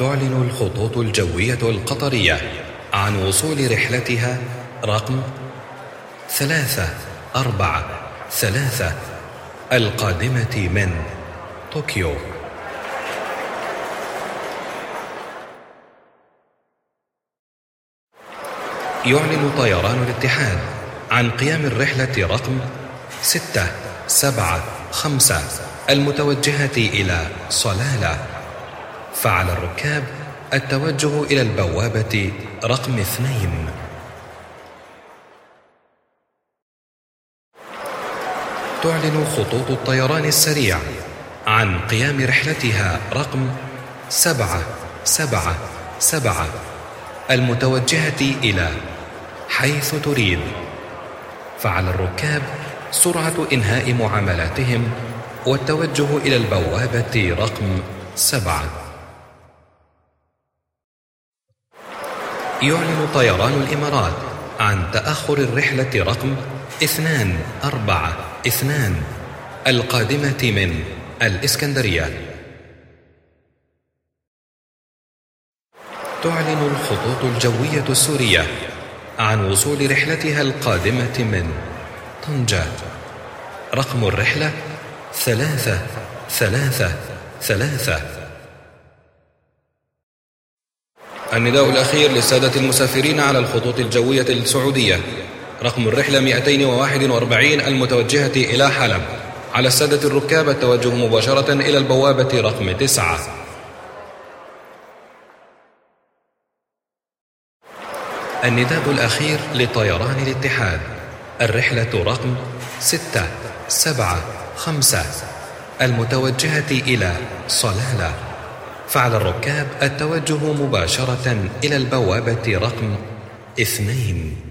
تعلن الخطوط الجوية القطرية عن وصول رحلتها رقم ثلاثة أربعة ثلاثة القادمة من طوكيو. يعلن طيران الاتحاد عن قيام الرحلة رقم ستة سبعة خمسة المتوجهة إلى صلالة. فعلى الركاب التوجه إلى البوابة رقم اثنين. تعلن خطوط الطيران السريع عن قيام رحلتها رقم سبعة سبعة سبعة. المتوجهة إلى حيث تريد. فعلى الركاب سرعة إنهاء معاملاتهم والتوجه إلى البوابة رقم سبعة. يعلن طيران الإمارات عن تأخر الرحلة رقم اثنان أربعة اثنان القادمة من الإسكندرية. تعلن الخطوط الجوية السورية عن وصول رحلتها القادمة من طنجة. رقم الرحلة ثلاثة ثلاثة ثلاثة. النداء الأخير للسادة المسافرين على الخطوط الجوية السعودية. رقم الرحلة 241 المتوجهة إلى حلب. على السادة الركاب التوجه مباشرة إلى البوابة رقم تسعة. النداء الأخير لطيران الاتحاد. الرحلة رقم ستة سبعة خمسة. المتوجهة إلى صلالة. فعلى الركاب التوجه مباشرة إلى البوابة رقم اثنين.